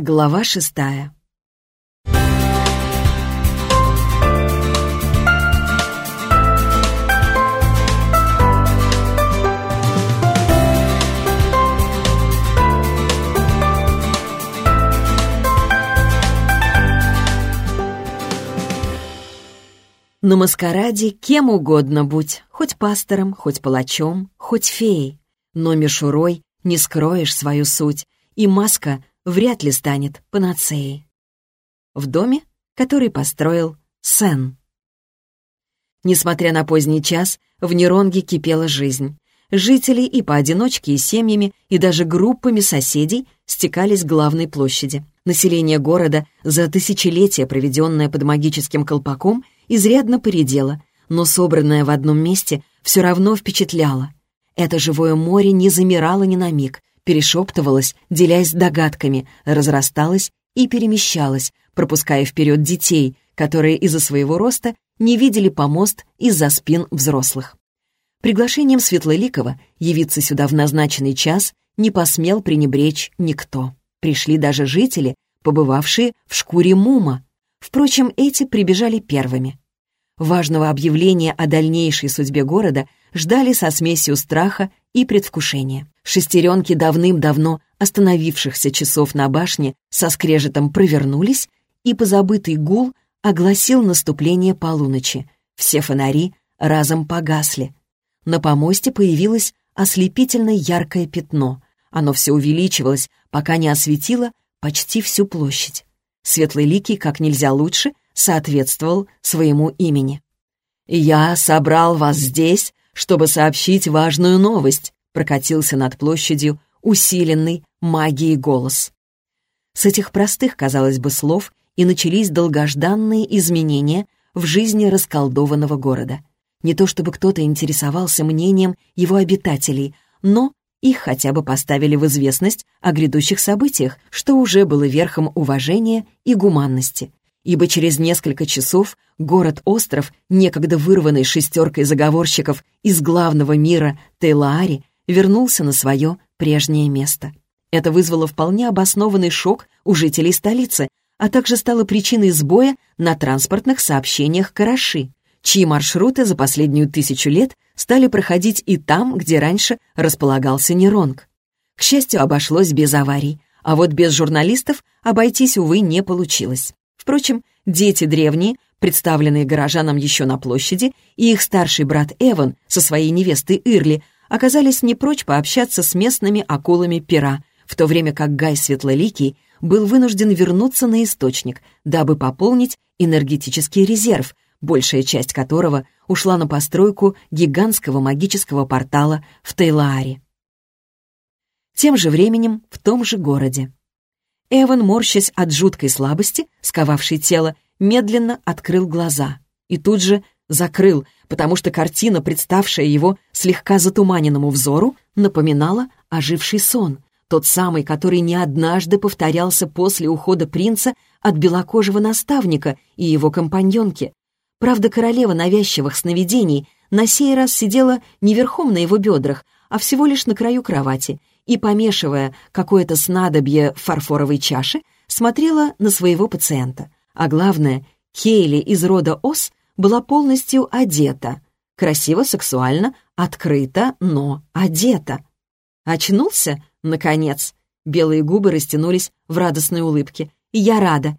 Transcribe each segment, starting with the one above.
Глава шестая. На маскараде кем угодно будь, хоть пастором, хоть палачом, хоть феей. Но мишурой не скроешь свою суть, и маска вряд ли станет панацеей. В доме, который построил Сен. Несмотря на поздний час, в Неронге кипела жизнь. Жители и поодиночке, и семьями, и даже группами соседей стекались к главной площади. Население города, за тысячелетия, проведенное под магическим колпаком, изрядно поредело, но собранное в одном месте все равно впечатляло. Это живое море не замирало ни на миг, перешептывалось, делясь догадками, разрасталось и перемещалось, пропуская вперед детей, которые из-за своего роста не видели помост из-за спин взрослых. Приглашением Светлоликова явиться сюда в назначенный час не посмел пренебречь никто. Пришли даже жители, побывавшие в шкуре мума. Впрочем, эти прибежали первыми. Важного объявления о дальнейшей судьбе города ждали со смесью страха и предвкушения. Шестеренки давным-давно остановившихся часов на башне со скрежетом провернулись, и позабытый гул огласил наступление полуночи. Все фонари разом погасли. На помосте появилось ослепительно яркое пятно. Оно все увеличивалось, пока не осветило почти всю площадь. Светлый ликий как нельзя лучше соответствовал своему имени. «Я собрал вас здесь, чтобы сообщить важную новость», прокатился над площадью усиленный магией голос. С этих простых, казалось бы, слов и начались долгожданные изменения в жизни расколдованного города. Не то чтобы кто-то интересовался мнением его обитателей, но их хотя бы поставили в известность о грядущих событиях, что уже было верхом уважения и гуманности ибо через несколько часов город-остров, некогда вырванный шестеркой заговорщиков из главного мира Тейлаари, вернулся на свое прежнее место. Это вызвало вполне обоснованный шок у жителей столицы, а также стало причиной сбоя на транспортных сообщениях Караши, чьи маршруты за последнюю тысячу лет стали проходить и там, где раньше располагался Неронг. К счастью, обошлось без аварий, а вот без журналистов обойтись, увы, не получилось. Впрочем, дети древние, представленные горожанам еще на площади, и их старший брат Эван со своей невестой Ирли оказались не прочь пообщаться с местными акулами пера, в то время как Гай Светлоликий был вынужден вернуться на источник, дабы пополнить энергетический резерв, большая часть которого ушла на постройку гигантского магического портала в Тейлааре. Тем же временем в том же городе. Эван, морщась от жуткой слабости, сковавшей тело, медленно открыл глаза и тут же закрыл, потому что картина, представшая его слегка затуманенному взору, напоминала оживший сон, тот самый, который не однажды повторялся после ухода принца от белокожего наставника и его компаньонки. Правда, королева навязчивых сновидений на сей раз сидела не верхом на его бедрах, а всего лишь на краю кровати и, помешивая какое-то снадобье в фарфоровой чаше, смотрела на своего пациента. А главное, Кейли из рода Ос была полностью одета. Красиво, сексуально, открыто, но одета. Очнулся, наконец. Белые губы растянулись в радостной улыбке. «Я рада.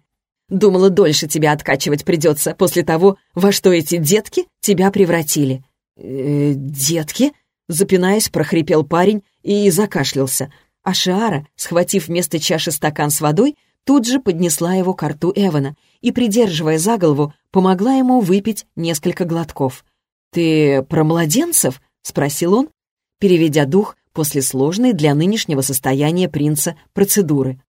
Думала, дольше тебя откачивать придется после того, во что эти детки тебя превратили». «Э, «Детки?» Запинаясь, прохрипел парень и закашлялся. А Шиара, схватив вместо чаши стакан с водой, тут же поднесла его к рту Эвана и, придерживая за голову, помогла ему выпить несколько глотков. «Ты про младенцев?» — спросил он, переведя дух после сложной для нынешнего состояния принца процедуры.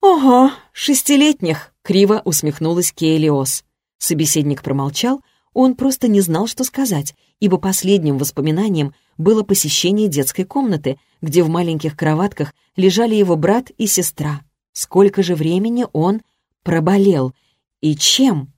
«Ого, шестилетних!» — криво усмехнулась Кейлиос. Собеседник промолчал, он просто не знал, что сказать, ибо последним воспоминанием было посещение детской комнаты, где в маленьких кроватках лежали его брат и сестра. Сколько же времени он проболел? И чем?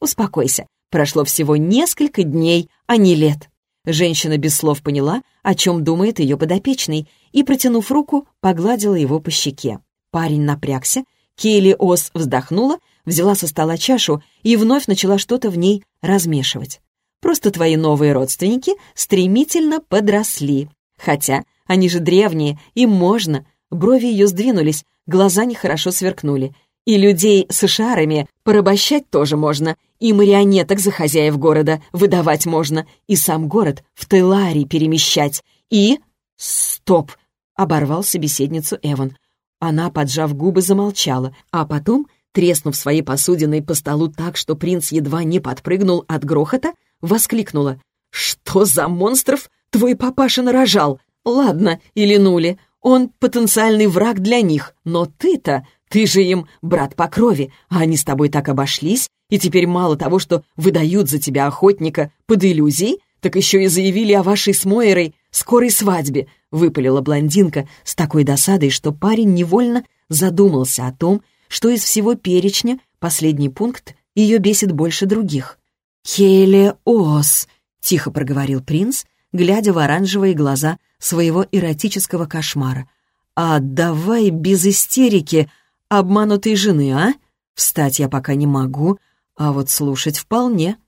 Успокойся, прошло всего несколько дней, а не лет. Женщина без слов поняла, о чем думает ее подопечный, и, протянув руку, погладила его по щеке. Парень напрягся, Кейли Ос вздохнула, взяла со стола чашу и вновь начала что-то в ней размешивать. Просто твои новые родственники стремительно подросли. Хотя они же древние, им можно. Брови ее сдвинулись, глаза нехорошо сверкнули. И людей с шарами порабощать тоже можно, и марионеток за хозяев города выдавать можно, и сам город в Телари перемещать, и... Стоп! Оборвал собеседницу Эван. Она, поджав губы, замолчала, а потом, треснув своей посудиной по столу так, что принц едва не подпрыгнул от грохота, воскликнула. «Что за монстров твой папаша нарожал? Ладно, или нули, он потенциальный враг для них, но ты-то, ты же им брат по крови, а они с тобой так обошлись, и теперь мало того, что выдают за тебя охотника под иллюзией, так еще и заявили о вашей с Мойерой скорой свадьбе», — выпалила блондинка с такой досадой, что парень невольно задумался о том, что из всего перечня последний пункт ее бесит больше других. «Келе Ос», — тихо проговорил принц, глядя в оранжевые глаза своего эротического кошмара. «А давай без истерики обманутой жены, а? Встать я пока не могу, а вот слушать вполне».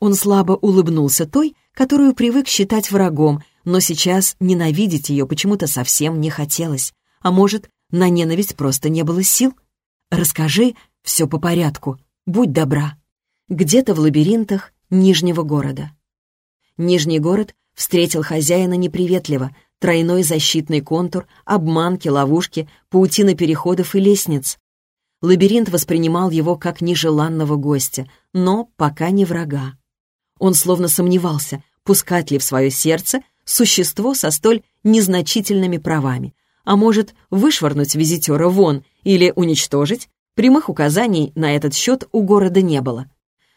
Он слабо улыбнулся той, которую привык считать врагом, но сейчас ненавидеть ее почему-то совсем не хотелось. А может, на ненависть просто не было сил? Расскажи все по порядку, будь добра. Где-то в лабиринтах Нижнего города. Нижний город встретил хозяина неприветливо, тройной защитный контур, обманки, ловушки, паутина переходов и лестниц. Лабиринт воспринимал его как нежеланного гостя, но пока не врага. Он словно сомневался, пускать ли в свое сердце существо со столь незначительными правами, а может, вышвырнуть визитера вон или уничтожить? Прямых указаний на этот счет у города не было.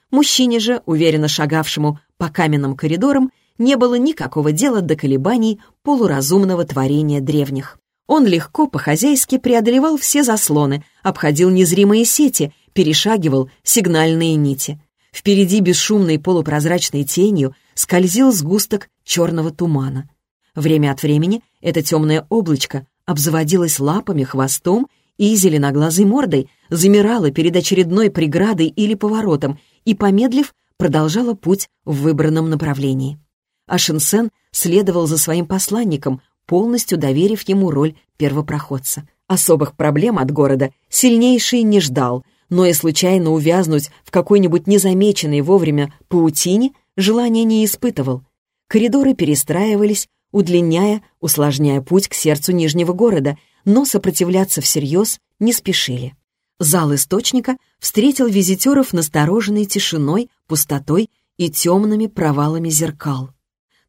Мужчине же, уверенно шагавшему по каменным коридорам, не было никакого дела до колебаний полуразумного творения древних. Он легко по-хозяйски преодолевал все заслоны, обходил незримые сети, перешагивал сигнальные нити. Впереди бесшумной полупрозрачной тенью скользил сгусток черного тумана. Время от времени это темное облачко обзаводилось лапами, хвостом и зеленоглазой мордой, замирало перед очередной преградой или поворотом и, помедлив, продолжала путь в выбранном направлении. А Шинсен следовал за своим посланником, полностью доверив ему роль первопроходца. Особых проблем от города сильнейший не ждал, но и случайно увязнуть в какой-нибудь незамеченной вовремя паутине желания не испытывал. Коридоры перестраивались, удлиняя, усложняя путь к сердцу Нижнего города, но сопротивляться всерьез не спешили. Зал источника встретил визитеров настороженной тишиной, пустотой и темными провалами зеркал.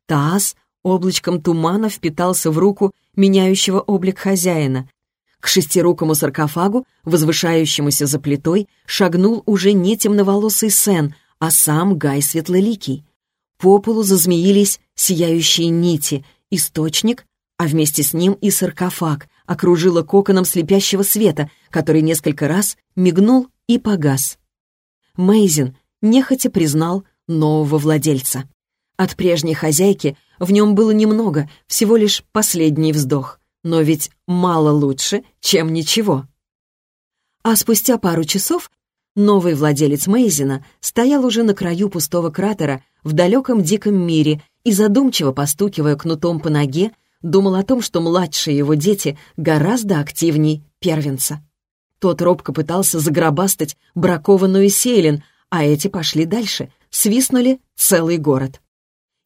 Таз облачком тумана впитался в руку меняющего облик хозяина. К шестирукому саркофагу, возвышающемуся за плитой, шагнул уже не темноволосый Сен, а сам Гай Светлоликий. По полу зазмеились сияющие нити, источник, а вместе с ним и саркофаг, окружила коконом слепящего света, который несколько раз мигнул и погас. Мейзин нехотя признал нового владельца. От прежней хозяйки в нем было немного, всего лишь последний вздох. Но ведь мало лучше, чем ничего. А спустя пару часов новый владелец Мейзина стоял уже на краю пустого кратера в далеком диком мире и, задумчиво постукивая кнутом по ноге, думал о том, что младшие его дети гораздо активней первенца. Тот робко пытался загробастать бракованную Сейлин, а эти пошли дальше, свистнули целый город.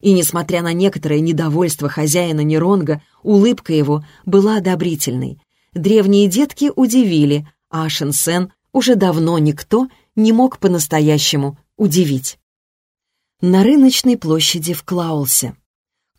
И, несмотря на некоторое недовольство хозяина Неронга, улыбка его была одобрительной. Древние детки удивили, а Шенсен уже давно никто не мог по-настоящему удивить. На рыночной площади в Клаулсе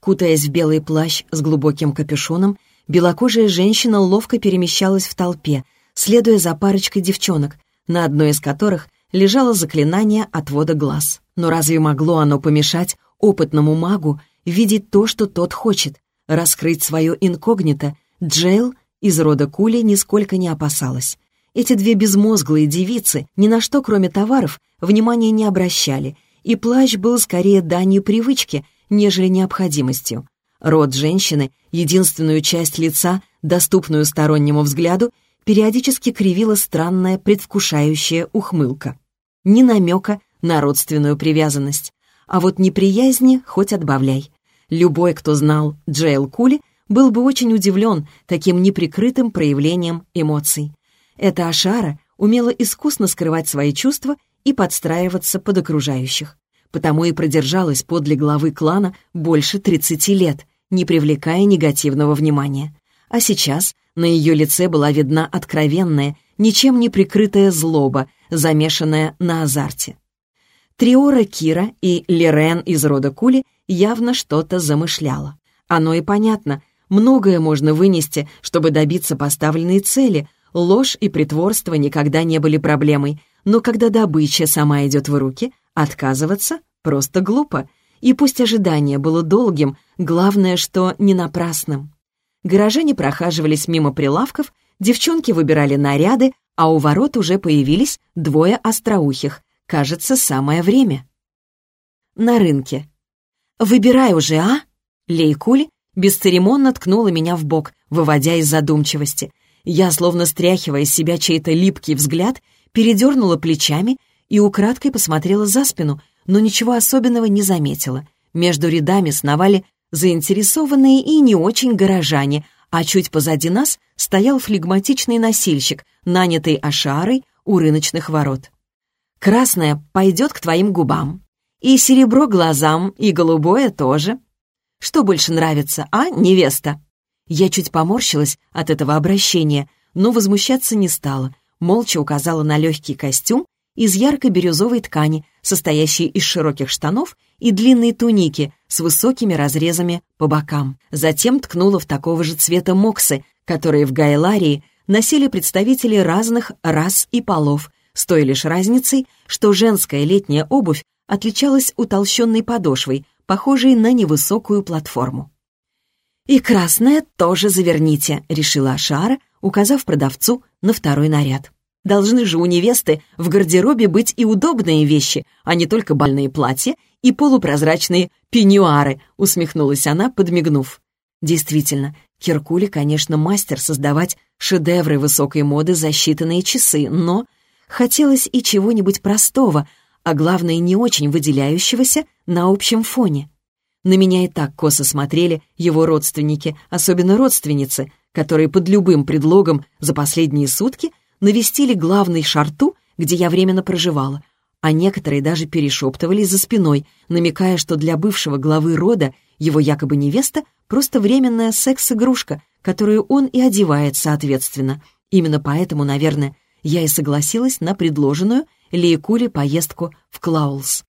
Кутаясь в белый плащ с глубоким капюшоном, белокожая женщина ловко перемещалась в толпе, следуя за парочкой девчонок, на одной из которых лежало заклинание отвода глаз. Но разве могло оно помешать опытному магу видеть то, что тот хочет? Раскрыть свое инкогнито Джейл из рода Кули нисколько не опасалась. Эти две безмозглые девицы ни на что, кроме товаров, внимания не обращали, и плащ был скорее данью привычки, нежели необходимостью. Рот женщины, единственную часть лица, доступную стороннему взгляду, периодически кривила странная предвкушающая ухмылка. Ни намека на родственную привязанность. А вот неприязни хоть отбавляй. Любой, кто знал Джейл Кули, был бы очень удивлен таким неприкрытым проявлением эмоций. Эта Ашара умела искусно скрывать свои чувства и подстраиваться под окружающих. Потому и продержалась подле главы клана больше 30 лет, не привлекая негативного внимания. А сейчас на ее лице была видна откровенная, ничем не прикрытая злоба, замешанная на азарте. Триора Кира и Лерен из рода Кули явно что-то замышляла. Оно и понятно, многое можно вынести, чтобы добиться поставленной цели. Ложь и притворство никогда не были проблемой, но когда добыча сама идет в руки, отказываться просто глупо. И пусть ожидание было долгим, главное, что не напрасным. Горожане прохаживались мимо прилавков, девчонки выбирали наряды, а у ворот уже появились двое остроухих. Кажется, самое время. На рынке. «Выбирай уже, а?» Лейкуль бесцеремонно ткнула меня в бок, выводя из задумчивости. Я, словно стряхивая из себя чей-то липкий взгляд, передернула плечами и украдкой посмотрела за спину, но ничего особенного не заметила. Между рядами сновали заинтересованные и не очень горожане, а чуть позади нас стоял флегматичный носильщик, нанятый Ашарой у рыночных ворот. «Красное пойдет к твоим губам, и серебро глазам, и голубое тоже. Что больше нравится, а, невеста?» Я чуть поморщилась от этого обращения, но возмущаться не стала, молча указала на легкий костюм из ярко-бирюзовой ткани, состоящий из широких штанов и длинной туники с высокими разрезами по бокам. Затем ткнула в такого же цвета моксы, которые в Гайларии носили представители разных рас и полов, с той лишь разницей, что женская летняя обувь отличалась утолщенной подошвой, похожей на невысокую платформу. «И красное тоже заверните», — решила Ашара, указав продавцу на второй наряд. Должны же у невесты в гардеробе быть и удобные вещи, а не только бальные платья и полупрозрачные пеньюары», — усмехнулась она, подмигнув. Действительно, Киркули, конечно, мастер создавать шедевры высокой моды за считанные часы, но хотелось и чего-нибудь простого, а главное, не очень выделяющегося на общем фоне. На меня и так косо смотрели его родственники, особенно родственницы, которые под любым предлогом за последние сутки — навестили главный шарту, где я временно проживала, а некоторые даже перешептывались за спиной, намекая, что для бывшего главы рода его якобы невеста просто временная секс-игрушка, которую он и одевает соответственно. Именно поэтому, наверное, я и согласилась на предложенную Лейкуле поездку в Клаулс.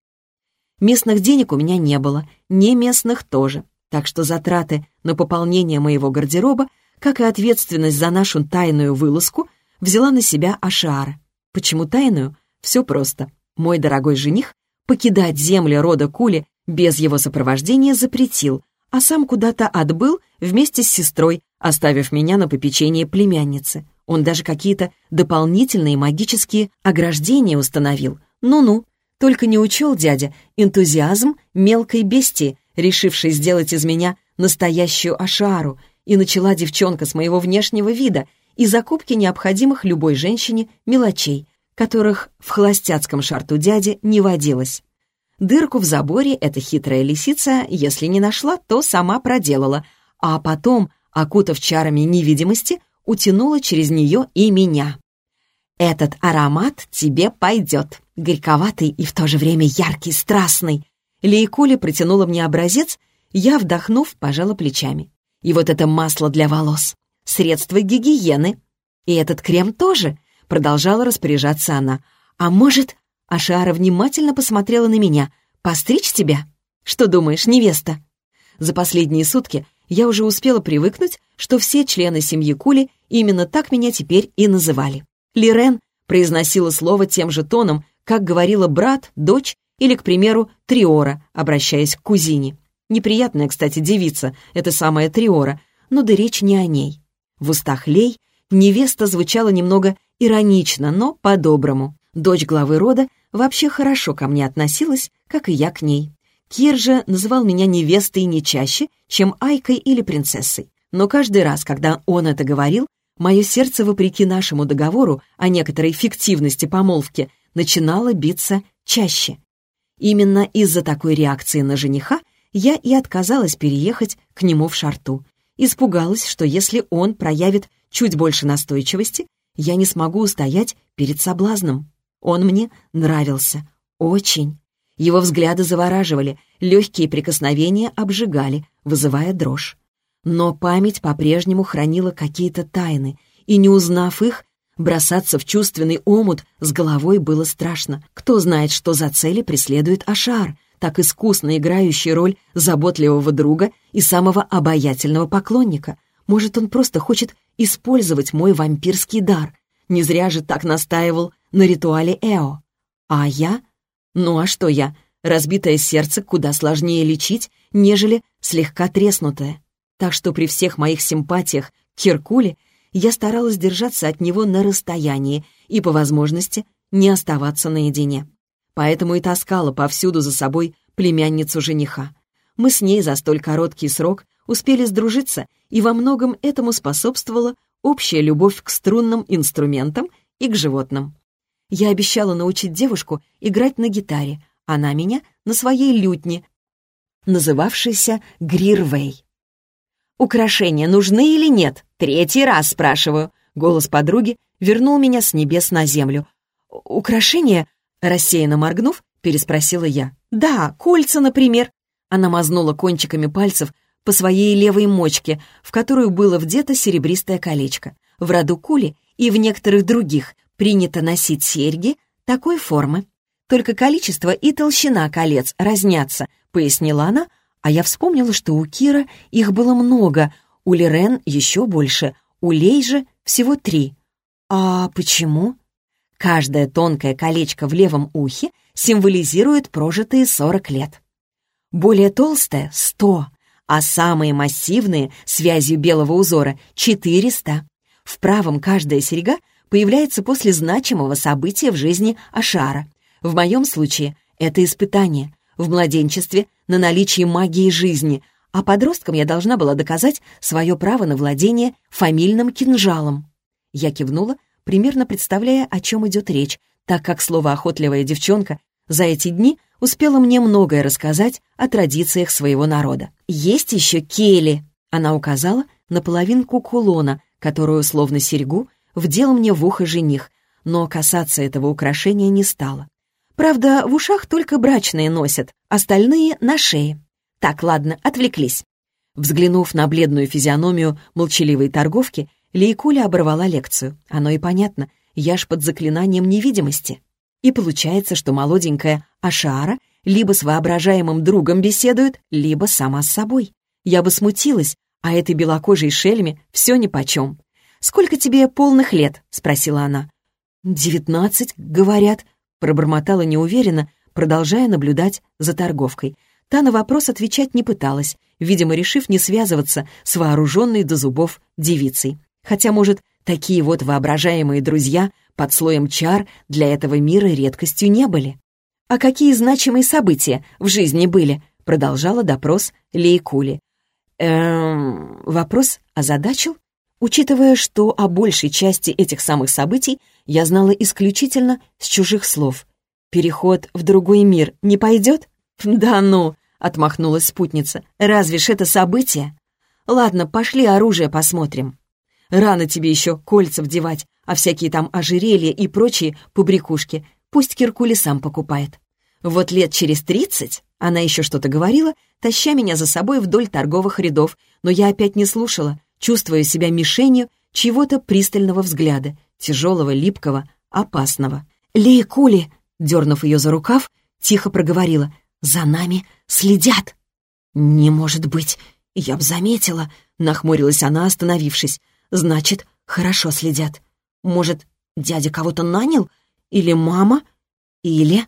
Местных денег у меня не было, не местных тоже, так что затраты на пополнение моего гардероба, как и ответственность за нашу тайную вылазку — взяла на себя Ашара. Почему тайную? Все просто. Мой дорогой жених покидать земли рода Кули без его сопровождения запретил, а сам куда-то отбыл вместе с сестрой, оставив меня на попечение племянницы. Он даже какие-то дополнительные магические ограждения установил. Ну-ну, только не учел дядя энтузиазм мелкой бестии, решившей сделать из меня настоящую Ашару, и начала девчонка с моего внешнего вида — и закупки необходимых любой женщине мелочей, которых в холостяцком шарту дяди не водилось. Дырку в заборе эта хитрая лисица, если не нашла, то сама проделала, а потом, окутав чарами невидимости, утянула через нее и меня. «Этот аромат тебе пойдет, горьковатый и в то же время яркий, страстный». Лейкуля протянула мне образец, я, вдохнув, пожала плечами. И вот это масло для волос средства гигиены. И этот крем тоже, продолжала распоряжаться она. А может, Ашара внимательно посмотрела на меня. «Постричь тебя? Что думаешь, невеста?» За последние сутки я уже успела привыкнуть, что все члены семьи Кули именно так меня теперь и называли. Лирен произносила слово тем же тоном, как говорила брат, дочь или, к примеру, Триора, обращаясь к кузине. Неприятная, кстати, девица, это самая Триора, но да речь не о ней. В устах Лей невеста звучала немного иронично, но по-доброму. Дочь главы рода вообще хорошо ко мне относилась, как и я к ней. Кир же называл меня невестой не чаще, чем Айкой или принцессой. Но каждый раз, когда он это говорил, мое сердце, вопреки нашему договору о некоторой фиктивности помолвки, начинало биться чаще. Именно из-за такой реакции на жениха я и отказалась переехать к нему в шарту. Испугалась, что если он проявит чуть больше настойчивости, я не смогу устоять перед соблазном. Он мне нравился. Очень. Его взгляды завораживали, легкие прикосновения обжигали, вызывая дрожь. Но память по-прежнему хранила какие-то тайны, и, не узнав их, бросаться в чувственный омут с головой было страшно. Кто знает, что за цели преследует Ашар, так искусно играющий роль заботливого друга и самого обаятельного поклонника. Может, он просто хочет использовать мой вампирский дар. Не зря же так настаивал на ритуале Эо. А я? Ну а что я? Разбитое сердце куда сложнее лечить, нежели слегка треснутое так что при всех моих симпатиях к Киркуле я старалась держаться от него на расстоянии и, по возможности, не оставаться наедине. Поэтому и таскала повсюду за собой племянницу жениха. Мы с ней за столь короткий срок успели сдружиться, и во многом этому способствовала общая любовь к струнным инструментам и к животным. Я обещала научить девушку играть на гитаре, она меня — на своей лютне, называвшейся Грирвей. «Украшения нужны или нет? Третий раз спрашиваю». Голос подруги вернул меня с небес на землю. «Украшения?» Рассеянно моргнув, переспросила я. «Да, кольца, например». Она мазнула кончиками пальцев по своей левой мочке, в которую было вдето серебристое колечко. В роду кули и в некоторых других принято носить серьги такой формы. Только количество и толщина колец разнятся, пояснила она, а я вспомнила, что у Кира их было много, у Лерен еще больше, у Лей же всего три. А почему? Каждое тонкое колечко в левом ухе символизирует прожитые 40 лет. Более толстое — 100, а самые массивные, связью белого узора, — 400. В правом каждая серьга появляется после значимого события в жизни Ашара. В моем случае это испытание. В младенчестве на наличие магии жизни, а подросткам я должна была доказать свое право на владение фамильным кинжалом. Я кивнула, примерно представляя, о чем идет речь, так как слово «охотливая девчонка» за эти дни успела мне многое рассказать о традициях своего народа. «Есть еще кели!» Она указала на половинку кулона, которую, словно серьгу, вдел мне в ухо жених, но касаться этого украшения не стала. Правда, в ушах только брачные носят, остальные — на шее. Так, ладно, отвлеклись. Взглянув на бледную физиономию молчаливой торговки, Лейкуля оборвала лекцию. Оно и понятно, я ж под заклинанием невидимости. И получается, что молоденькая Ашара либо с воображаемым другом беседует, либо сама с собой. Я бы смутилась, а этой белокожей шельме все нипочем. «Сколько тебе полных лет?» — спросила она. «Девятнадцать, говорят», Пробормотала неуверенно, продолжая наблюдать за торговкой. Та на вопрос отвечать не пыталась, видимо, решив не связываться с вооруженной до зубов девицей. Хотя, может, такие вот воображаемые друзья под слоем чар для этого мира редкостью не были. «А какие значимые события в жизни были?» — продолжала допрос Лейкули. «Эм...» — вопрос озадачил, учитывая, что о большей части этих самых событий я знала исключительно с чужих слов. «Переход в другой мир не пойдет?» «Да ну!» — отмахнулась спутница. «Разве ж это событие?» «Ладно, пошли оружие посмотрим. Рано тебе еще кольца вдевать, а всякие там ожерелья и прочие побрякушки пусть Киркули сам покупает. Вот лет через тридцать она еще что-то говорила, таща меня за собой вдоль торговых рядов, но я опять не слушала, чувствуя себя мишенью чьего-то пристального взгляда, тяжелого, липкого, опасного. «Лея Кули!» — дернув ее за рукав, тихо проговорила. «За нами следят!» «Не может быть! Я б заметила!» — нахмурилась она, остановившись. «Значит, хорошо следят. Может, дядя кого-то нанял? Или мама? Или...»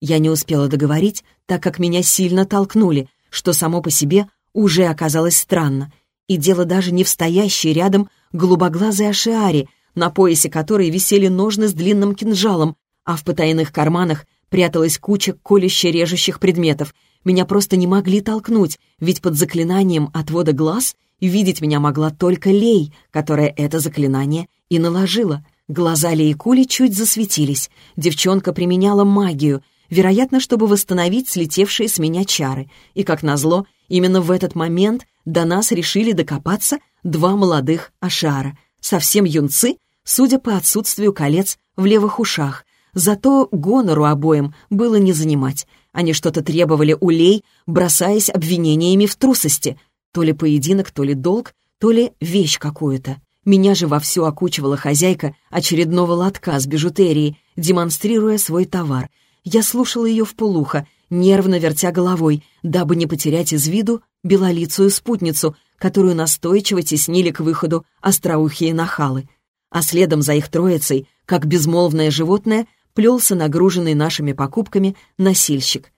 Я не успела договорить, так как меня сильно толкнули, что само по себе уже оказалось странно. И дело даже не в стоящей рядом голубоглазой Ашиаре, на поясе которой висели ножны с длинным кинжалом, а в потайных карманах пряталась куча колюще-режущих предметов. Меня просто не могли толкнуть, ведь под заклинанием отвода глаз Видеть меня могла только Лей, которая это заклинание и наложила. Глаза Лейкули чуть засветились. Девчонка применяла магию, вероятно, чтобы восстановить слетевшие с меня чары. И, как назло, именно в этот момент до нас решили докопаться два молодых ашара, совсем юнцы, судя по отсутствию колец в левых ушах. Зато гонору обоим было не занимать. Они что-то требовали у Лей, бросаясь обвинениями в трусости. То ли поединок, то ли долг, то ли вещь какую-то. Меня же вовсю окучивала хозяйка очередного лотка с бижутерией, демонстрируя свой товар. Я слушала ее в полухо, нервно вертя головой, дабы не потерять из виду белолицую спутницу, которую настойчиво теснили к выходу остроухие нахалы. А следом за их троицей, как безмолвное животное, плелся нагруженный нашими покупками носильщик.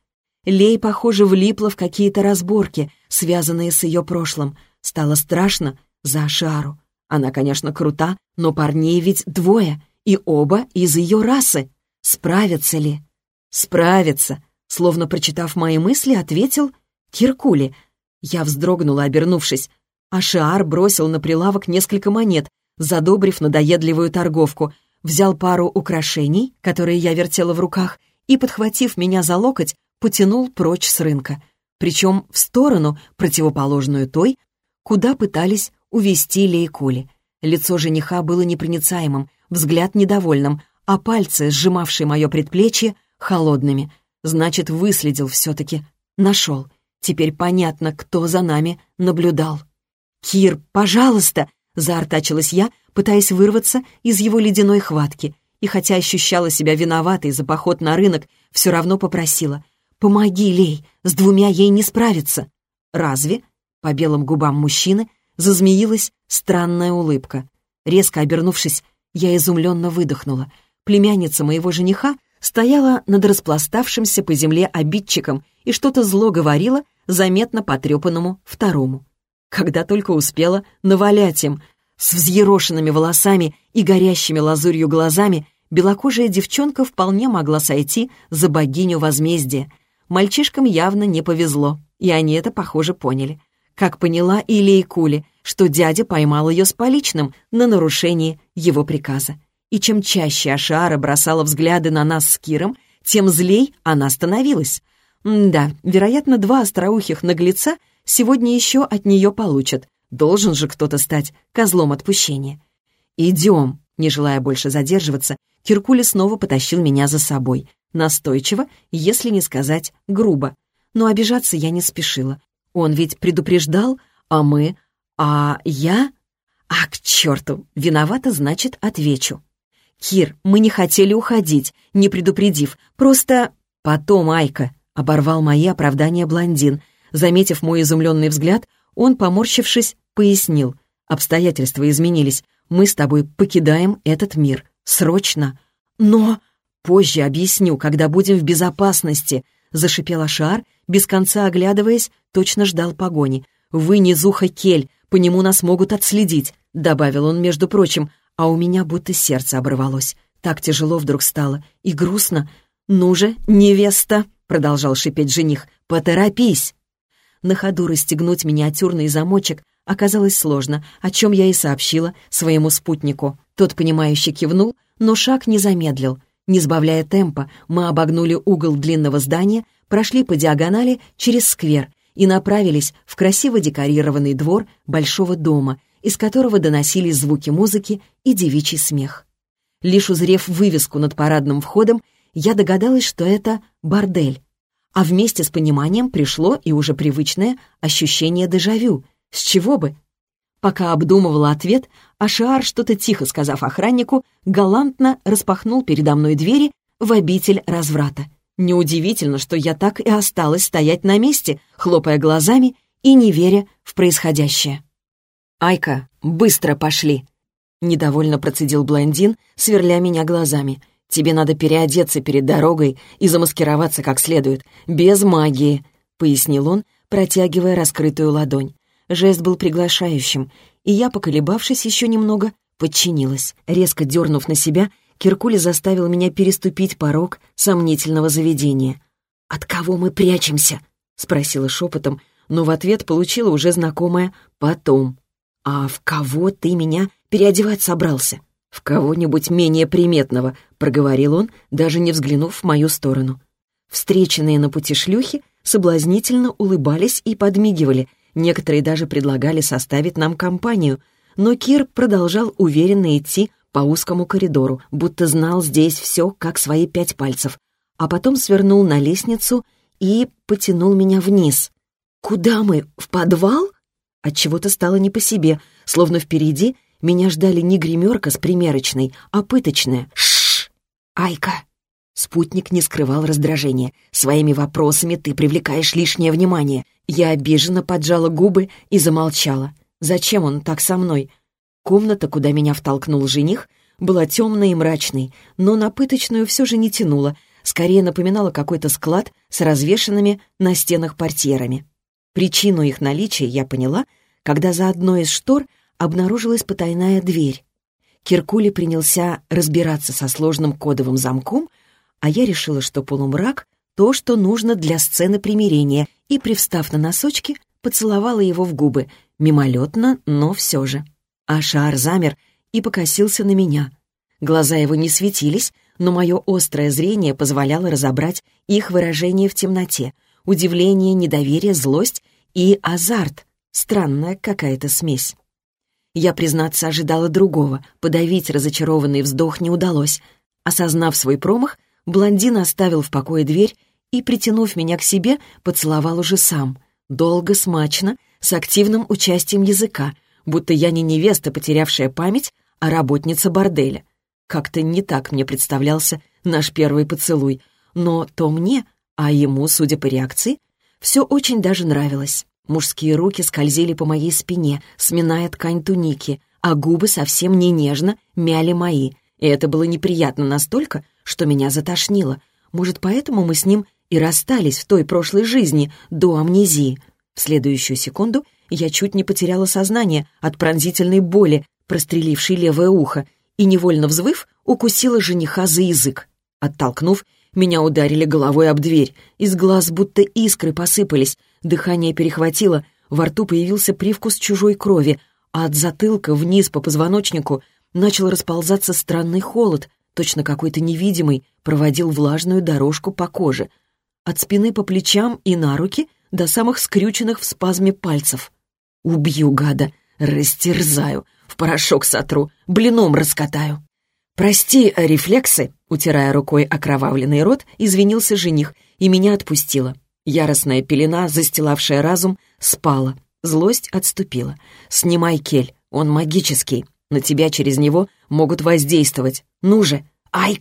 Лей, похоже, влипла в какие-то разборки, связанные с ее прошлым. Стало страшно за Ашару. Она, конечно, крута, но парней ведь двое, и оба из ее расы. Справятся ли? Справятся, словно прочитав мои мысли, ответил Киркули. Я вздрогнула, обернувшись. Ашиар бросил на прилавок несколько монет, задобрив надоедливую торговку, взял пару украшений, которые я вертела в руках, и, подхватив меня за локоть, потянул прочь с рынка. Причем в сторону, противоположную той, куда пытались увести Лейкули. Лицо жениха было непроницаемым, взгляд недовольным, а пальцы, сжимавшие мое предплечье, холодными. Значит, выследил все-таки. Нашел. Теперь понятно, кто за нами наблюдал. «Кир, пожалуйста!» — заортачилась я, пытаясь вырваться из его ледяной хватки. И хотя ощущала себя виноватой за поход на рынок, все равно попросила. «Помоги, Лей, с двумя ей не справиться». «Разве?» — по белым губам мужчины зазмеилась странная улыбка. Резко обернувшись, я изумленно выдохнула. Племянница моего жениха стояла над распластавшимся по земле обидчиком и что-то зло говорила заметно потрепанному второму. Когда только успела навалять им, с взъерошенными волосами и горящими лазурью глазами, белокожая девчонка вполне могла сойти за богиню возмездия. Мальчишкам явно не повезло, и они это, похоже, поняли. Как поняла и Лейкули, что дядя поймал ее с поличным на нарушении его приказа. И чем чаще Ашара бросала взгляды на нас с Киром, тем злей она становилась. М да, вероятно, два остроухих наглеца сегодня еще от нее получат. Должен же кто-то стать козлом отпущения. «Идем», не желая больше задерживаться, Киркули снова потащил меня за собой. Настойчиво, если не сказать грубо. Но обижаться я не спешила. Он ведь предупреждал, а мы... А я... А, к черту! Виновата, значит, отвечу. «Кир, мы не хотели уходить, не предупредив. Просто...» «Потом, Айка», — оборвал мои оправдания блондин. Заметив мой изумленный взгляд, он, поморщившись, пояснил. «Обстоятельства изменились. Мы с тобой покидаем этот мир. Срочно». «Но...» «Позже объясню, когда будем в безопасности», — зашипел Ашар, без конца оглядываясь, точно ждал погони. «Вы низуха Кель, по нему нас могут отследить», — добавил он, между прочим, а у меня будто сердце оборвалось. Так тяжело вдруг стало и грустно. «Ну же, невеста!» — продолжал шипеть жених. «Поторопись!» На ходу расстегнуть миниатюрный замочек оказалось сложно, о чем я и сообщила своему спутнику. Тот, понимающе кивнул, но шаг не замедлил. Не сбавляя темпа, мы обогнули угол длинного здания, прошли по диагонали через сквер и направились в красиво декорированный двор большого дома, из которого доносились звуки музыки и девичий смех. Лишь узрев вывеску над парадным входом, я догадалась, что это бордель. А вместе с пониманием пришло и уже привычное ощущение дежавю. С чего бы? Пока обдумывала ответ, Ашиар, что-то тихо сказав охраннику, галантно распахнул передо мной двери в обитель разврата. Неудивительно, что я так и осталась стоять на месте, хлопая глазами и не веря в происходящее. «Айка, быстро пошли!» Недовольно процедил блондин, сверля меня глазами. «Тебе надо переодеться перед дорогой и замаскироваться как следует, без магии», — пояснил он, протягивая раскрытую ладонь. Жест был приглашающим, и я, поколебавшись еще немного, подчинилась. Резко дернув на себя, Киркули заставил меня переступить порог сомнительного заведения. «От кого мы прячемся?» — спросила шепотом, но в ответ получила уже знакомое «потом». «А в кого ты меня переодевать собрался?» «В кого-нибудь менее приметного», — проговорил он, даже не взглянув в мою сторону. Встреченные на пути шлюхи соблазнительно улыбались и подмигивали, некоторые даже предлагали составить нам компанию, но Кир продолжал уверенно идти по узкому коридору, будто знал здесь все, как свои пять пальцев, а потом свернул на лестницу и потянул меня вниз. «Куда мы? В подвал?» Отчего-то стало не по себе, словно впереди меня ждали не гримерка с примерочной, а пыточная. Шш! Айка! Спутник не скрывал раздражения. «Своими вопросами ты привлекаешь лишнее внимание». Я обиженно поджала губы и замолчала. «Зачем он так со мной?» Комната, куда меня втолкнул жених, была темной и мрачной, но на пыточную все же не тянула, скорее напоминала какой-то склад с развешанными на стенах портьерами. Причину их наличия я поняла, когда за одной из штор обнаружилась потайная дверь. Киркули принялся разбираться со сложным кодовым замком, а я решила, что полумрак — то, что нужно для сцены примирения, и, привстав на носочки, поцеловала его в губы, мимолетно, но все же. А Шаар замер и покосился на меня. Глаза его не светились, но мое острое зрение позволяло разобрать их выражение в темноте. Удивление, недоверие, злость и азарт. Странная какая-то смесь. Я, признаться, ожидала другого. Подавить разочарованный вздох не удалось. Осознав свой промах, блондин оставил в покое дверь и, притянув меня к себе, поцеловал уже сам. Долго, смачно, с активным участием языка, будто я не невеста, потерявшая память, а работница борделя. Как-то не так мне представлялся наш первый поцелуй, но то мне, а ему, судя по реакции, все очень даже нравилось. Мужские руки скользили по моей спине, сминая ткань туники, а губы совсем не нежно мяли мои. И это было неприятно настолько, что меня затошнило. Может, поэтому мы с ним и расстались в той прошлой жизни, до амнезии. В следующую секунду я чуть не потеряла сознание от пронзительной боли, прострелившей левое ухо, и, невольно взвыв, укусила жениха за язык. Оттолкнув, меня ударили головой об дверь, из глаз будто искры посыпались, Дыхание перехватило, во рту появился привкус чужой крови, а от затылка вниз по позвоночнику начал расползаться странный холод, точно какой-то невидимый проводил влажную дорожку по коже. От спины по плечам и на руки до самых скрюченных в спазме пальцев. «Убью гада! Растерзаю! В порошок сотру! Блином раскатаю!» «Прости, рефлексы!» — утирая рукой окровавленный рот, извинился жених, и меня отпустило. Яростная пелена, застилавшая разум, спала. Злость отступила. «Снимай кель, он магический. На тебя через него могут воздействовать. Ну же! Ай!»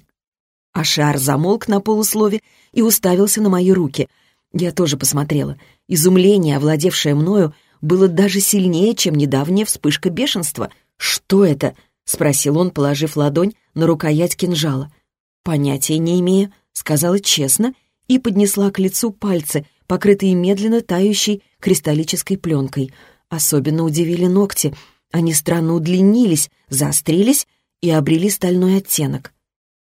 Ашар замолк на полуслове и уставился на мои руки. Я тоже посмотрела. Изумление, овладевшее мною, было даже сильнее, чем недавняя вспышка бешенства. «Что это?» — спросил он, положив ладонь на рукоять кинжала. «Понятия не имею», — сказала честно и поднесла к лицу пальцы, покрытые медленно тающей кристаллической пленкой. Особенно удивили ногти. Они странно удлинились, заострились и обрели стальной оттенок.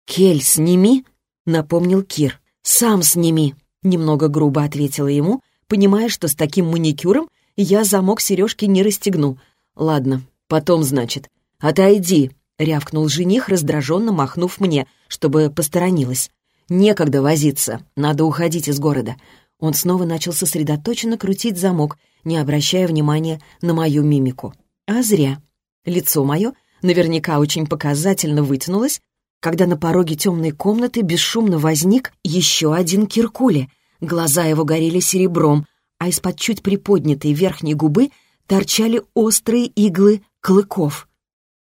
«Кель, сними!» — напомнил Кир. «Сам сними!» — немного грубо ответила ему, понимая, что с таким маникюром я замок сережки не расстегну. «Ладно, потом, значит. Отойди!» — рявкнул жених, раздраженно махнув мне, чтобы посторонилась. Некогда возиться, надо уходить из города. Он снова начал сосредоточенно крутить замок, не обращая внимания на мою мимику. А зря. Лицо мое наверняка очень показательно вытянулось, когда на пороге темной комнаты бесшумно возник еще один Киркули. Глаза его горели серебром, а из-под чуть приподнятой верхней губы торчали острые иглы клыков.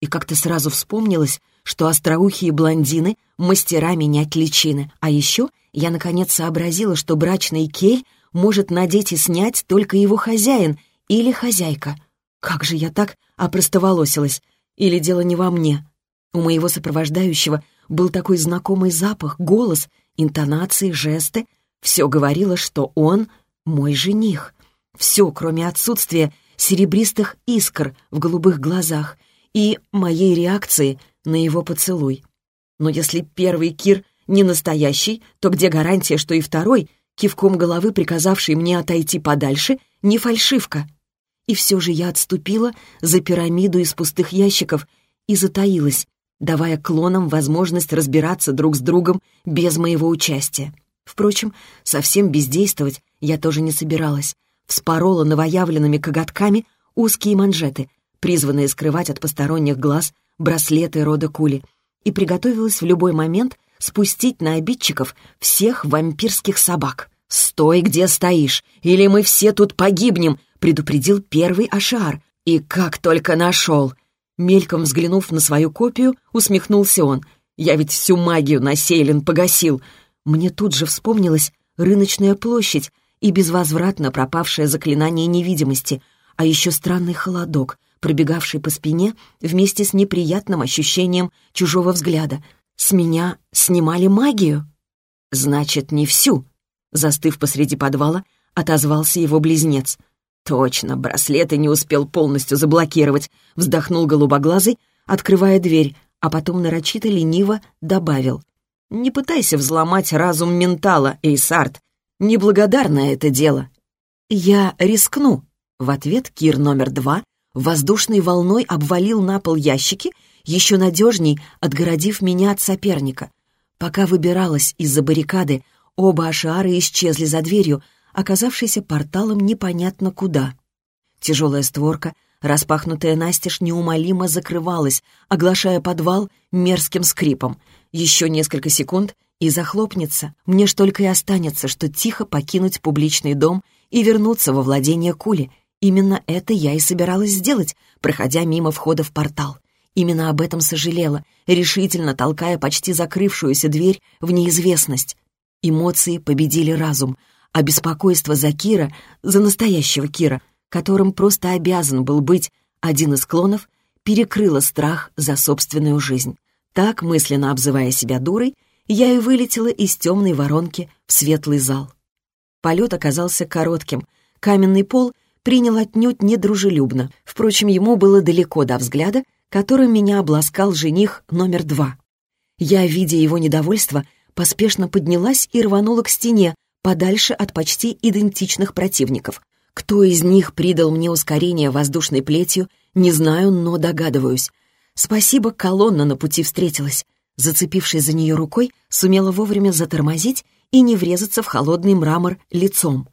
И как-то сразу вспомнилось, что остроухие блондины — мастера менять личины. А еще я наконец сообразила, что брачный кель может надеть и снять только его хозяин или хозяйка. Как же я так опростоволосилась? Или дело не во мне? У моего сопровождающего был такой знакомый запах, голос, интонации, жесты. Все говорило, что он мой жених. Все, кроме отсутствия серебристых искр в голубых глазах и моей реакции на его поцелуй. Но если первый Кир не настоящий, то где гарантия, что и второй, кивком головы приказавший мне отойти подальше, не фальшивка. И все же я отступила за пирамиду из пустых ящиков и затаилась, давая клонам возможность разбираться друг с другом без моего участия. Впрочем, совсем бездействовать я тоже не собиралась. Вспорола новоявленными коготками узкие манжеты, призванные скрывать от посторонних глаз браслеты рода Кули, и приготовилась в любой момент спустить на обидчиков всех вампирских собак. «Стой, где стоишь, или мы все тут погибнем!» — предупредил первый Ашар. «И как только нашел!» Мельком взглянув на свою копию, усмехнулся он. «Я ведь всю магию на Сейлин погасил!» Мне тут же вспомнилась рыночная площадь и безвозвратно пропавшее заклинание невидимости, а еще странный холодок, пробегавший по спине вместе с неприятным ощущением чужого взгляда. С меня снимали магию? Значит, не всю. Застыв посреди подвала, отозвался его близнец. Точно, браслеты не успел полностью заблокировать, вздохнул голубоглазый, открывая дверь, а потом нарочито лениво добавил. «Не пытайся взломать разум ментала, Эйсарт. Неблагодарное это дело». «Я рискну», — в ответ Кир номер два воздушной волной обвалил на пол ящики, еще надежней отгородив меня от соперника. Пока выбиралась из-за баррикады, оба ашиары исчезли за дверью, оказавшейся порталом непонятно куда. Тяжелая створка, распахнутая настежь, неумолимо закрывалась, оглашая подвал мерзким скрипом. Еще несколько секунд и захлопнется. Мне ж только и останется, что тихо покинуть публичный дом и вернуться во владение Кули — Именно это я и собиралась сделать, проходя мимо входа в портал. Именно об этом сожалела, решительно толкая почти закрывшуюся дверь в неизвестность. Эмоции победили разум, а беспокойство за Кира, за настоящего Кира, которым просто обязан был быть один из клонов, перекрыло страх за собственную жизнь. Так, мысленно обзывая себя дурой, я и вылетела из темной воронки в светлый зал. Полет оказался коротким. Каменный пол — принял отнюдь недружелюбно. Впрочем, ему было далеко до взгляда, которым меня обласкал жених номер два. Я, видя его недовольство, поспешно поднялась и рванула к стене, подальше от почти идентичных противников. Кто из них придал мне ускорение воздушной плетью, не знаю, но догадываюсь. Спасибо, колонна на пути встретилась. Зацепившись за нее рукой, сумела вовремя затормозить и не врезаться в холодный мрамор лицом.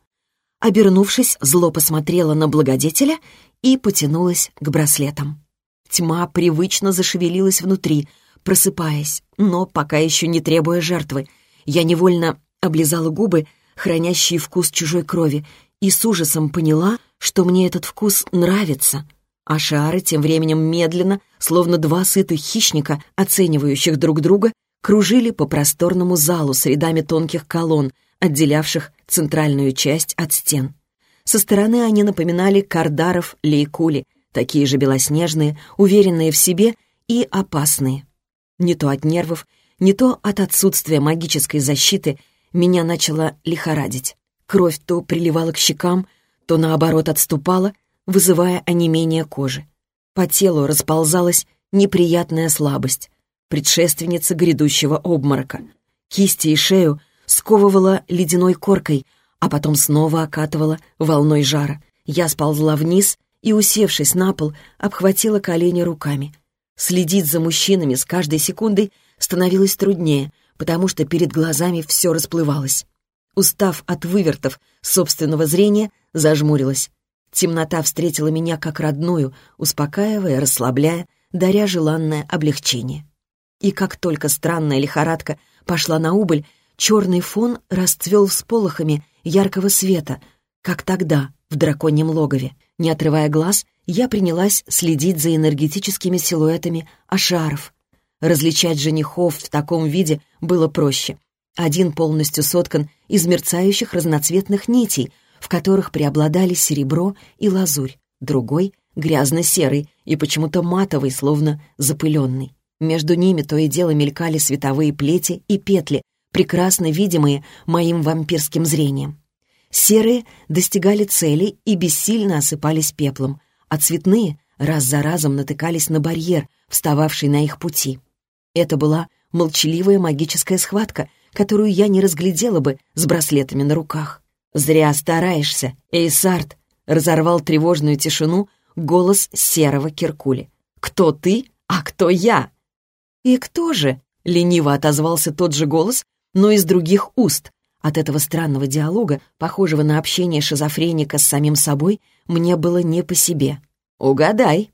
Обернувшись, зло посмотрела на благодетеля и потянулась к браслетам. Тьма привычно зашевелилась внутри, просыпаясь, но пока еще не требуя жертвы. Я невольно облизала губы, хранящие вкус чужой крови, и с ужасом поняла, что мне этот вкус нравится. А шары тем временем медленно, словно два сытых хищника, оценивающих друг друга, кружили по просторному залу с рядами тонких колонн, отделявших центральную часть от стен. Со стороны они напоминали кардаров лейкули, такие же белоснежные, уверенные в себе и опасные. Не то от нервов, не то от отсутствия магической защиты меня начало лихорадить. Кровь то приливала к щекам, то наоборот отступала, вызывая онемение кожи. По телу расползалась неприятная слабость, предшественница грядущего обморока. Кисти и шею — сковывала ледяной коркой, а потом снова окатывала волной жара. Я сползла вниз и, усевшись на пол, обхватила колени руками. Следить за мужчинами с каждой секундой становилось труднее, потому что перед глазами все расплывалось. Устав от вывертов собственного зрения, зажмурилась. Темнота встретила меня как родную, успокаивая, расслабляя, даря желанное облегчение. И как только странная лихорадка пошла на убыль, черный фон расцвел всполохами яркого света, как тогда, в драконьем логове. Не отрывая глаз, я принялась следить за энергетическими силуэтами ашаров. Различать женихов в таком виде было проще. Один полностью соткан из мерцающих разноцветных нитей, в которых преобладали серебро и лазурь, другой — грязно-серый и почему-то матовый, словно запыленный. Между ними то и дело мелькали световые плети и петли, прекрасно видимые моим вампирским зрением. Серые достигали цели и бессильно осыпались пеплом, а цветные раз за разом натыкались на барьер, встававший на их пути. Это была молчаливая магическая схватка, которую я не разглядела бы с браслетами на руках. «Зря стараешься, Эйсарт!» разорвал тревожную тишину голос серого Киркули. «Кто ты, а кто я?» «И кто же?» — лениво отозвался тот же голос, но из других уст. От этого странного диалога, похожего на общение шизофреника с самим собой, мне было не по себе. «Угадай!»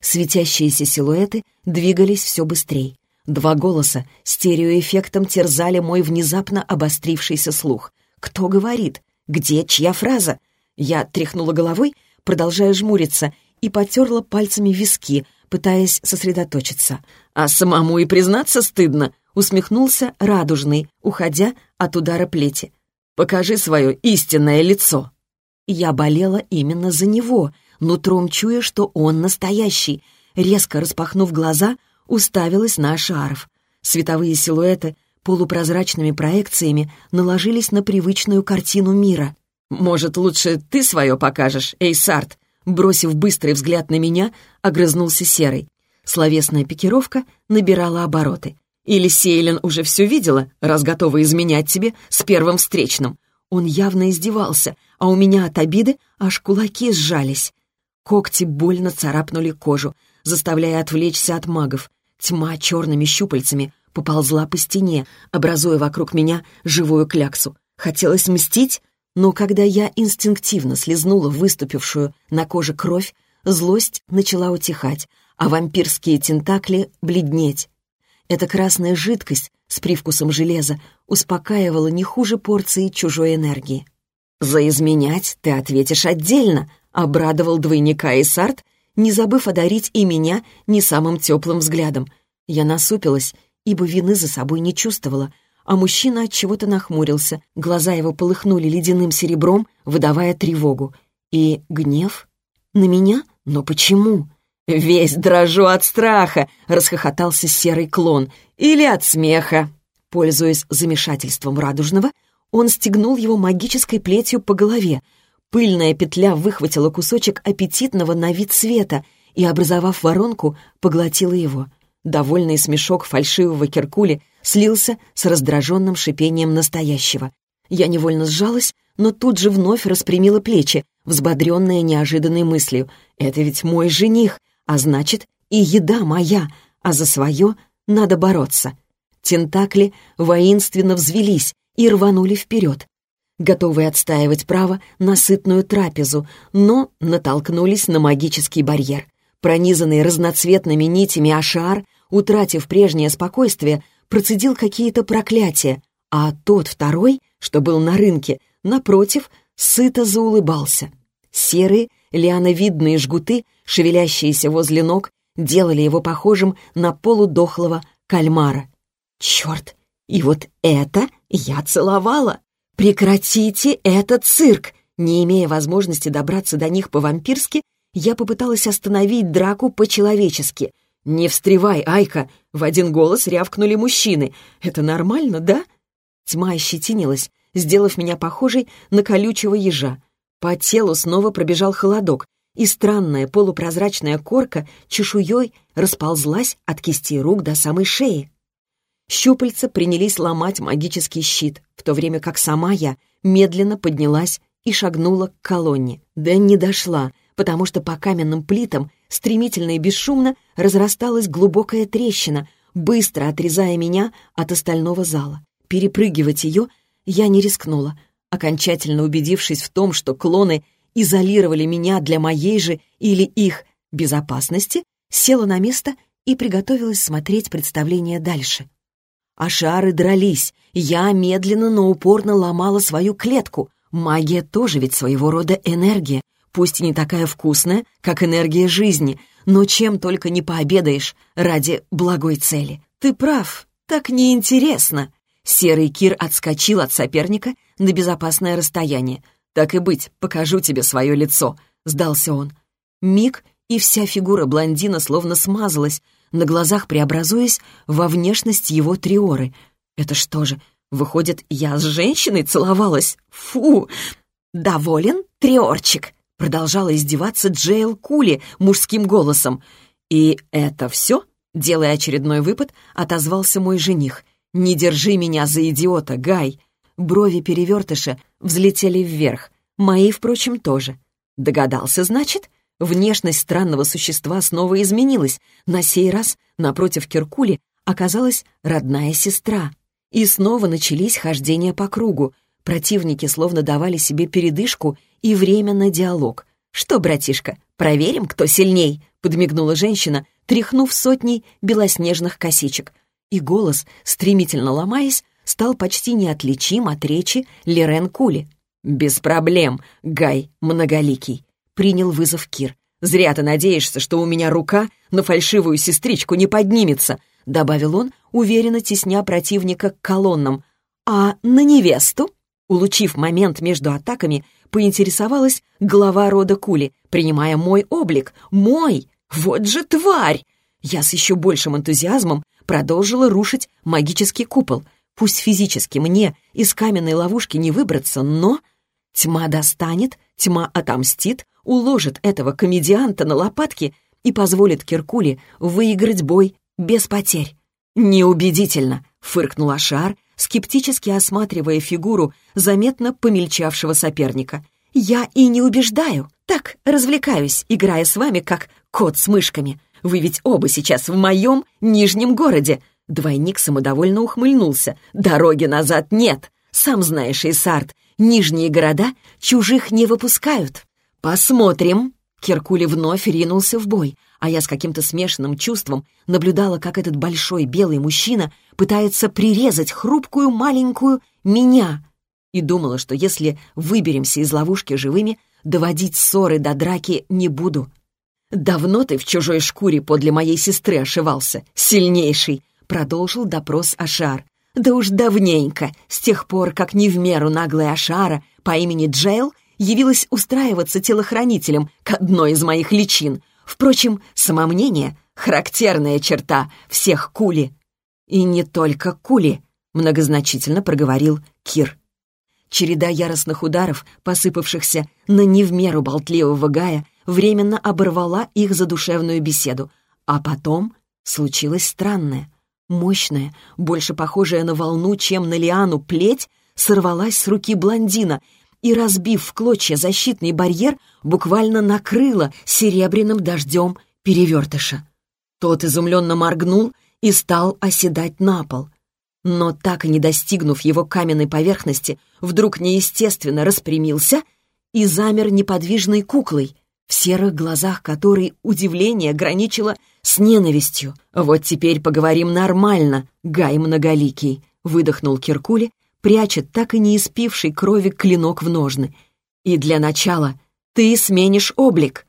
Светящиеся силуэты двигались все быстрее. Два голоса стереоэффектом терзали мой внезапно обострившийся слух. «Кто говорит? Где чья фраза?» Я тряхнула головой, продолжая жмуриться, и потерла пальцами виски, пытаясь сосредоточиться. «А самому и признаться стыдно!» — усмехнулся радужный, уходя от удара плети. «Покажи свое истинное лицо!» Я болела именно за него, нутром чуя, что он настоящий. Резко распахнув глаза, уставилась на Ашаров. Световые силуэты полупрозрачными проекциями наложились на привычную картину мира. «Может, лучше ты свое покажешь, Эйсарт?» Бросив быстрый взгляд на меня, огрызнулся Серый. Словесная пикировка набирала обороты. Или Сейлен уже все видела, раз готова изменять тебе с первым встречным. Он явно издевался, а у меня от обиды аж кулаки сжались. Когти больно царапнули кожу, заставляя отвлечься от магов. Тьма черными щупальцами поползла по стене, образуя вокруг меня живую кляксу. Хотелось мстить, но когда я инстинктивно слезнула выступившую на коже кровь, злость начала утихать, а вампирские тентакли бледнеть. Эта красная жидкость с привкусом железа успокаивала не хуже порции чужой энергии. «За изменять ты ответишь отдельно», — обрадовал двойника Исарт, не забыв одарить и меня не самым теплым взглядом. Я насупилась, ибо вины за собой не чувствовала — а мужчина от чего-то нахмурился. Глаза его полыхнули ледяным серебром, выдавая тревогу. И гнев? На меня? Но почему? «Весь дрожу от страха!» — расхохотался серый клон. «Или от смеха!» Пользуясь замешательством радужного, он стегнул его магической плетью по голове. Пыльная петля выхватила кусочек аппетитного на вид света и, образовав воронку, поглотила его. Довольный смешок фальшивого Киркули слился с раздраженным шипением настоящего. Я невольно сжалась, но тут же вновь распрямила плечи, взбодренная неожиданной мыслью. «Это ведь мой жених, а значит, и еда моя, а за свое надо бороться». Тентакли воинственно взвелись и рванули вперед, готовые отстаивать право на сытную трапезу, но натолкнулись на магический барьер. Пронизанный разноцветными нитями Ашар, утратив прежнее спокойствие, процедил какие-то проклятия, а тот второй, что был на рынке, напротив, сыто заулыбался. Серые, лиановидные жгуты, шевелящиеся возле ног, делали его похожим на полудохлого кальмара. «Черт! И вот это я целовала! Прекратите этот цирк!» Не имея возможности добраться до них по-вампирски, я попыталась остановить драку по-человечески — «Не встревай, Айка!» — в один голос рявкнули мужчины. «Это нормально, да?» Тьма ощетинилась, сделав меня похожей на колючего ежа. По телу снова пробежал холодок, и странная полупрозрачная корка чешуей расползлась от кисти рук до самой шеи. Щупальца принялись ломать магический щит, в то время как сама я медленно поднялась и шагнула к колонне. Да не дошла, потому что по каменным плитам стремительно и бесшумно разрасталась глубокая трещина, быстро отрезая меня от остального зала. Перепрыгивать ее я не рискнула, окончательно убедившись в том, что клоны изолировали меня для моей же или их безопасности, села на место и приготовилась смотреть представление дальше. Ашары дрались, я медленно, но упорно ломала свою клетку. Магия тоже ведь своего рода энергия, пусть и не такая вкусная, как энергия жизни, но чем только не пообедаешь ради благой цели. Ты прав, так неинтересно. Серый Кир отскочил от соперника на безопасное расстояние. «Так и быть, покажу тебе свое лицо», — сдался он. Миг, и вся фигура блондина словно смазалась, на глазах преобразуясь во внешность его триоры. «Это что же, выходит, я с женщиной целовалась? Фу! Доволен, триорчик?» Продолжала издеваться Джейл Кули мужским голосом. «И это все?» Делая очередной выпад, отозвался мой жених. «Не держи меня за идиота, Гай!» Брови перевертыша взлетели вверх. Мои, впрочем, тоже. Догадался, значит? Внешность странного существа снова изменилась. На сей раз напротив Киркули оказалась родная сестра. И снова начались хождения по кругу. Противники словно давали себе передышку и время на диалог. «Что, братишка, проверим, кто сильней?» — подмигнула женщина, тряхнув сотней белоснежных косичек. И голос, стремительно ломаясь, стал почти неотличим от речи Лерен Кули. «Без проблем, Гай Многоликий», — принял вызов Кир. «Зря ты надеешься, что у меня рука на фальшивую сестричку не поднимется», — добавил он, уверенно тесня противника к колоннам. «А на невесту?» Улучив момент между атаками, поинтересовалась глава рода Кули, принимая мой облик. «Мой! Вот же тварь!» Я с еще большим энтузиазмом продолжила рушить магический купол. Пусть физически мне из каменной ловушки не выбраться, но... Тьма достанет, тьма отомстит, уложит этого комедианта на лопатки и позволит Киркуле выиграть бой без потерь. «Неубедительно», — фыркнул Ашар, скептически осматривая фигуру заметно помельчавшего соперника. «Я и не убеждаю. Так, развлекаюсь, играя с вами, как кот с мышками. Вы ведь оба сейчас в моем нижнем городе». Двойник самодовольно ухмыльнулся. «Дороги назад нет. Сам знаешь, Исарт, нижние города чужих не выпускают. Посмотрим». Киркули вновь ринулся в бой, а я с каким-то смешанным чувством наблюдала, как этот большой белый мужчина пытается прирезать хрупкую маленькую меня, и думала, что если выберемся из ловушки живыми, доводить ссоры до драки не буду. «Давно ты в чужой шкуре подле моей сестры ошивался, сильнейший!» — продолжил допрос Ашар. «Да уж давненько, с тех пор, как не в меру наглая Ашара по имени Джейл явилась устраиваться телохранителем к одной из моих личин. Впрочем, самомнение — характерная черта всех кули». «И не только кули», — многозначительно проговорил Кир. Череда яростных ударов, посыпавшихся на не в меру болтливого Гая, временно оборвала их задушевную беседу. А потом случилось странное. Мощная, больше похожая на волну, чем на лиану, плеть сорвалась с руки блондина и, разбив в клочья защитный барьер, буквально накрыла серебряным дождем перевертыша. Тот изумленно моргнул и стал оседать на пол. Но так и не достигнув его каменной поверхности, вдруг неестественно распрямился и замер неподвижной куклой, в серых глазах которой удивление граничило с ненавистью. «Вот теперь поговорим нормально, Гай Многоликий», — выдохнул Киркули, прячет так и не испивший крови клинок в ножны. «И для начала ты сменишь облик».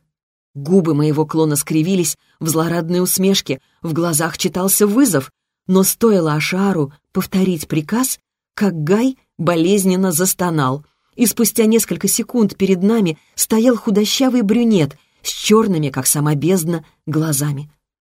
Губы моего клона скривились в злорадной усмешке, в глазах читался вызов, но стоило Ашару повторить приказ, как Гай болезненно застонал, и спустя несколько секунд перед нами стоял худощавый брюнет с черными, как сама бездна, глазами.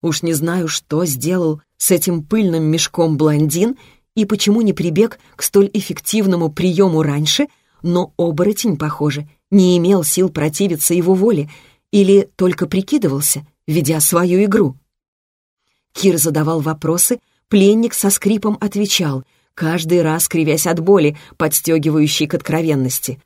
Уж не знаю, что сделал с этим пыльным мешком блондин и почему не прибег к столь эффективному приему раньше, но оборотень, похоже, не имел сил противиться его воле или только прикидывался, ведя свою игру. Кир задавал вопросы, пленник со скрипом отвечал, каждый раз кривясь от боли, подстегивающей к откровенности.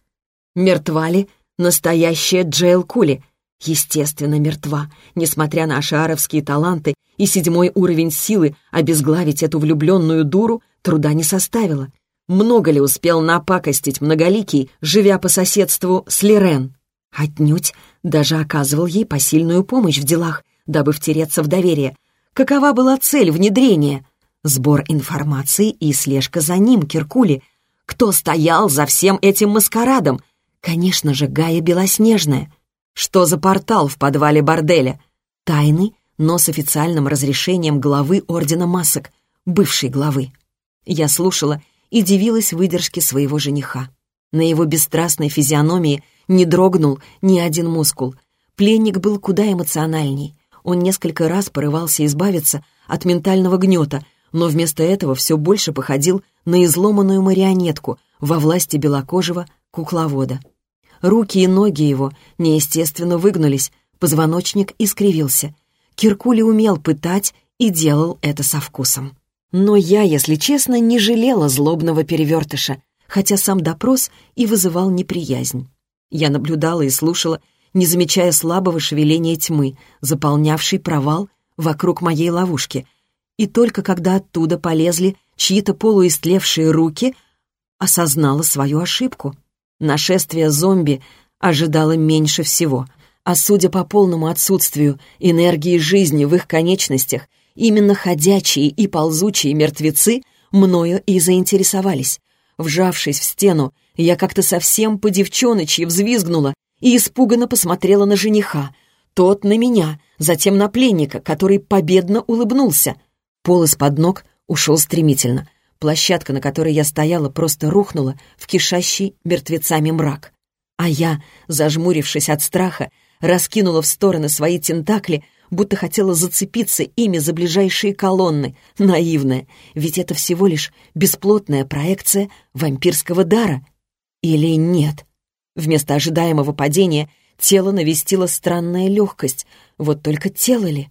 Мертва ли настоящая Джейл Кули? Естественно, мертва, несмотря на ашаровские таланты и седьмой уровень силы, обезглавить эту влюбленную дуру труда не составило. Много ли успел напакостить многоликий, живя по соседству с Лерен? Отнюдь даже оказывал ей посильную помощь в делах, дабы втереться в доверие. Какова была цель внедрения? Сбор информации и слежка за ним, Киркули. Кто стоял за всем этим маскарадом? Конечно же, Гая Белоснежная. Что за портал в подвале борделя? Тайный, но с официальным разрешением главы Ордена Масок, бывшей главы. Я слушала и дивилась выдержке своего жениха. На его бесстрастной физиономии не дрогнул ни один мускул. Пленник был куда эмоциональней. Он несколько раз порывался избавиться от ментального гнета, но вместо этого все больше походил на изломанную марионетку во власти белокожего кукловода. Руки и ноги его неестественно выгнулись, позвоночник искривился. Киркули умел пытать и делал это со вкусом. Но я, если честно, не жалела злобного перевертыша, хотя сам допрос и вызывал неприязнь. Я наблюдала и слушала, не замечая слабого шевеления тьмы, заполнявшей провал вокруг моей ловушки. И только когда оттуда полезли чьи-то полуистлевшие руки, осознала свою ошибку. Нашествие зомби ожидало меньше всего, а судя по полному отсутствию энергии жизни в их конечностях, именно ходячие и ползучие мертвецы мною и заинтересовались. Вжавшись в стену, я как-то совсем по девчоночьи взвизгнула и испуганно посмотрела на жениха. Тот на меня, затем на пленника, который победно улыбнулся. Пол из-под ног ушел стремительно. Площадка, на которой я стояла, просто рухнула в кишащий мертвецами мрак. А я, зажмурившись от страха, раскинула в стороны свои тентакли, будто хотела зацепиться ими за ближайшие колонны. Наивная, ведь это всего лишь бесплотная проекция вампирского дара. Или нет? Вместо ожидаемого падения тело навестила странная легкость. Вот только тело ли?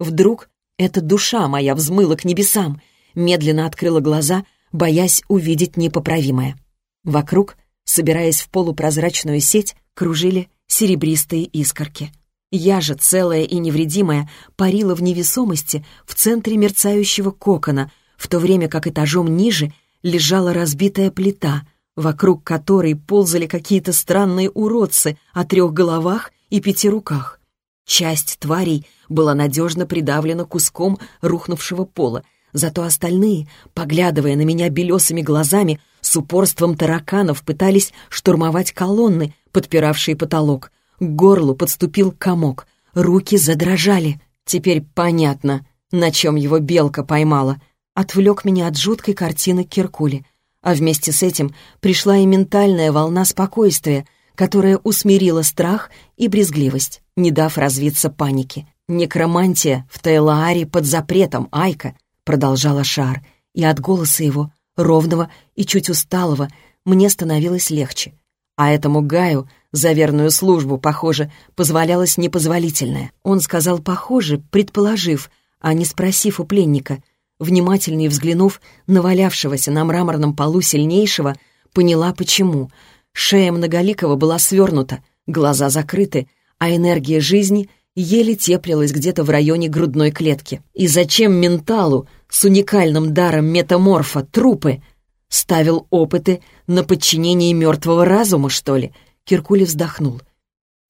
Вдруг эта душа моя взмыла к небесам, медленно открыла глаза, боясь увидеть непоправимое. Вокруг, собираясь в полупрозрачную сеть, кружили серебристые искорки. Я же, целая и невредимая, парила в невесомости в центре мерцающего кокона, в то время как этажом ниже лежала разбитая плита, вокруг которой ползали какие-то странные уродцы о трех головах и пяти руках. Часть тварей была надежно придавлена куском рухнувшего пола, зато остальные, поглядывая на меня белесыми глазами, с упорством тараканов пытались штурмовать колонны, подпиравшие потолок. К горлу подступил комок, руки задрожали. Теперь понятно, на чем его белка поймала. Отвлек меня от жуткой картины Киркули. А вместе с этим пришла и ментальная волна спокойствия, которая усмирила страх и брезгливость, не дав развиться панике. «Некромантия в Тейлааре под запретом, Айка», — продолжала Шар, и от голоса его, ровного и чуть усталого, мне становилось легче. А этому Гаю за верную службу, похоже, позволялось непозволительное. Он сказал «похоже», предположив, а не спросив у пленника. Внимательнее взглянув на валявшегося на мраморном полу сильнейшего, поняла, почему — Шея Многоликого была свернута, глаза закрыты, а энергия жизни еле теплилась где-то в районе грудной клетки. И зачем менталу с уникальным даром метаморфа трупы? Ставил опыты на подчинение мертвого разума, что ли? Киркули вздохнул.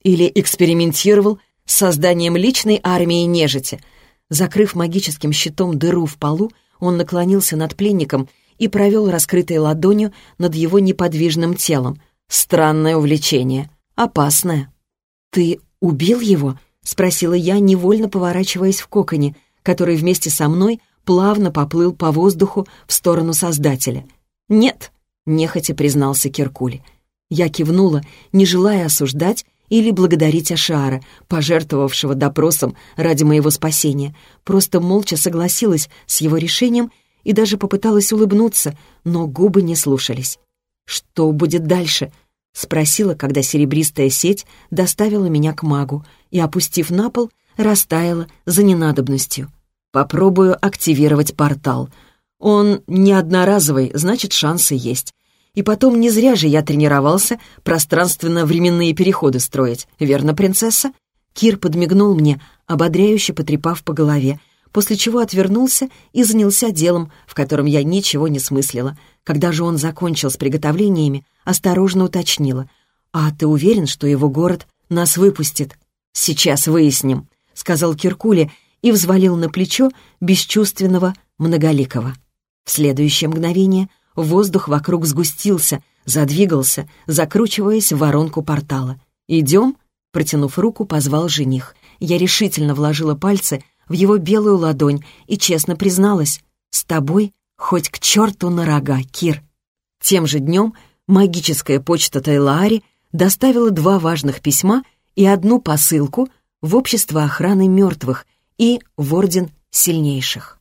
Или экспериментировал с созданием личной армии нежити. Закрыв магическим щитом дыру в полу, он наклонился над пленником и провел раскрытой ладонью над его неподвижным телом — Странное увлечение. Опасное. «Ты убил его?» — спросила я, невольно поворачиваясь в коконе, который вместе со мной плавно поплыл по воздуху в сторону Создателя. «Нет», — нехотя признался Киркули. Я кивнула, не желая осуждать или благодарить Ашара, пожертвовавшего допросом ради моего спасения. Просто молча согласилась с его решением и даже попыталась улыбнуться, но губы не слушались. «Что будет дальше?» — спросила, когда серебристая сеть доставила меня к магу и, опустив на пол, растаяла за ненадобностью. «Попробую активировать портал. Он не одноразовый, значит, шансы есть. И потом не зря же я тренировался пространственно-временные переходы строить, верно, принцесса?» Кир подмигнул мне, ободряюще потрепав по голове, после чего отвернулся и занялся делом, в котором я ничего не смыслила — когда же он закончил с приготовлениями, осторожно уточнила. «А ты уверен, что его город нас выпустит?» «Сейчас выясним», — сказал Киркули и взвалил на плечо бесчувственного многоликого. В следующее мгновение воздух вокруг сгустился, задвигался, закручиваясь в воронку портала. «Идем?» — протянув руку, позвал жених. Я решительно вложила пальцы в его белую ладонь и честно призналась. «С тобой Хоть к черту на рога, Кир. Тем же днем магическая почта Тайлаари доставила два важных письма и одну посылку в Общество охраны мертвых и в Орден сильнейших.